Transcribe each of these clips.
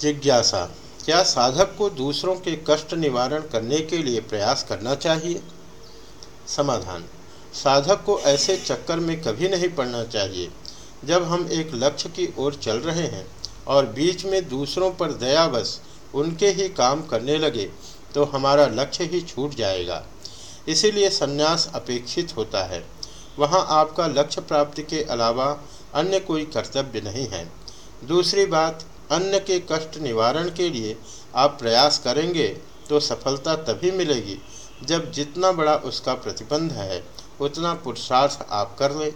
जिज्ञासा, क्या साधक को दूसरों के कष्ट निवारण करने के लिए प्रयास करना चाहिए? समाधान, साधक को ऐसे चक्कर में कभी नहीं पड़ना चाहिए। जब हम एक लक्ष्य की ओर चल रहे हैं और बीच में दूसरों पर दयावश उनके ही काम करने लगे तो हमारा लक्ष्य ही छूट जाएगा। इसीलिए संन्यास अपेक्षित होता है। वहाँ आपका लक्ष्य प्राप्ति के अलावा अन्य कोई कर्तव्य नहीं है। दूसरी बात अन्य के कष्ट निवारण के लिए आप प्रयास करेंगे तो सफलता तभी मिलेगी जब जितना बड़ा उसका प्रतिबंध है, उतना पुरुषार्थ आप कर लें।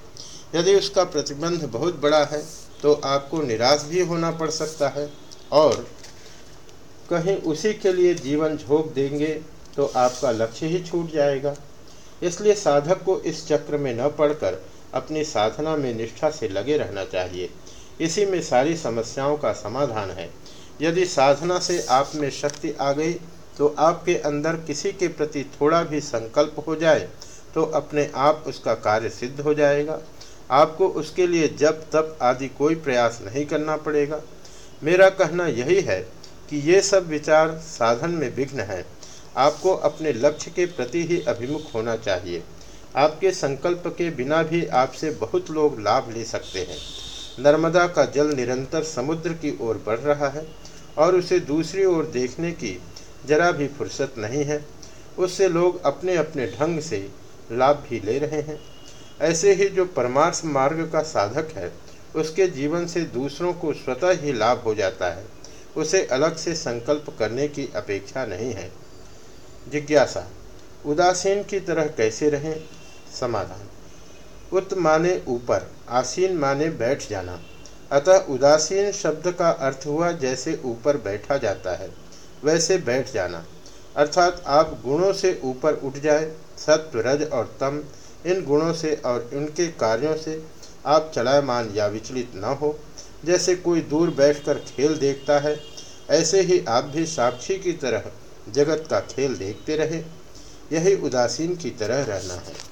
यदि उसका प्रतिबंध बहुत बड़ा है तो आपको निराश भी होना पड़ सकता है और कहीं उसी के लिए जीवन झोंक देंगे तो आपका लक्ष्य ही छूट जाएगा। इसलिए साधक को इस चक्र में न पड़कर अपनी साधना में निष्ठा से लगे रहना चाहिए। इसी में सारी समस्याओं का समाधान है। यदि साधना से आप में शक्ति आ गई तो आपके अंदर किसी के प्रति थोड़ा भी संकल्प हो जाए तो अपने आप उसका कार्य सिद्ध हो जाएगा। आपको उसके लिए जब तप आदि कोई प्रयास नहीं करना पड़ेगा। मेरा कहना यही है कि ये सब विचार साधन में विघ्न है। आपको अपने लक्ष्य के प्रति ही अभिमुख होना चाहिए। आपके संकल्प के बिना भी आपसे बहुत लोग लाभ ले सकते हैं। नर्मदा का जल निरंतर समुद्र की ओर बढ़ रहा है और उसे दूसरी ओर देखने की जरा भी फुर्सत नहीं है। उससे लोग अपने अपने ढंग से लाभ भी ले रहे हैं। ऐसे ही जो परमार्थ मार्ग का साधक है, उसके जीवन से दूसरों को स्वतः ही लाभ हो जाता है। उसे अलग से संकल्प करने की अपेक्षा नहीं है। जिज्ञासा, उदासीन की तरह कैसे रहें? समाधान। उत माने ऊपर, आसीन माने बैठ जाना। अतः उदासीन शब्द का अर्थ हुआ जैसे ऊपर बैठा जाता है, वैसे बैठ जाना। अर्थात आप गुणों से ऊपर उठ जाए, सत्व, रज और तम, इन गुणों से और उनके कार्यों से आप चलायमान या विचलित न हो। जैसे कोई दूर बैठकर खेल देखता है, ऐसे ही आप भी साक्षी की तरह जगत का खेल देखते रहे। यही उदासीन की तरह रहना है।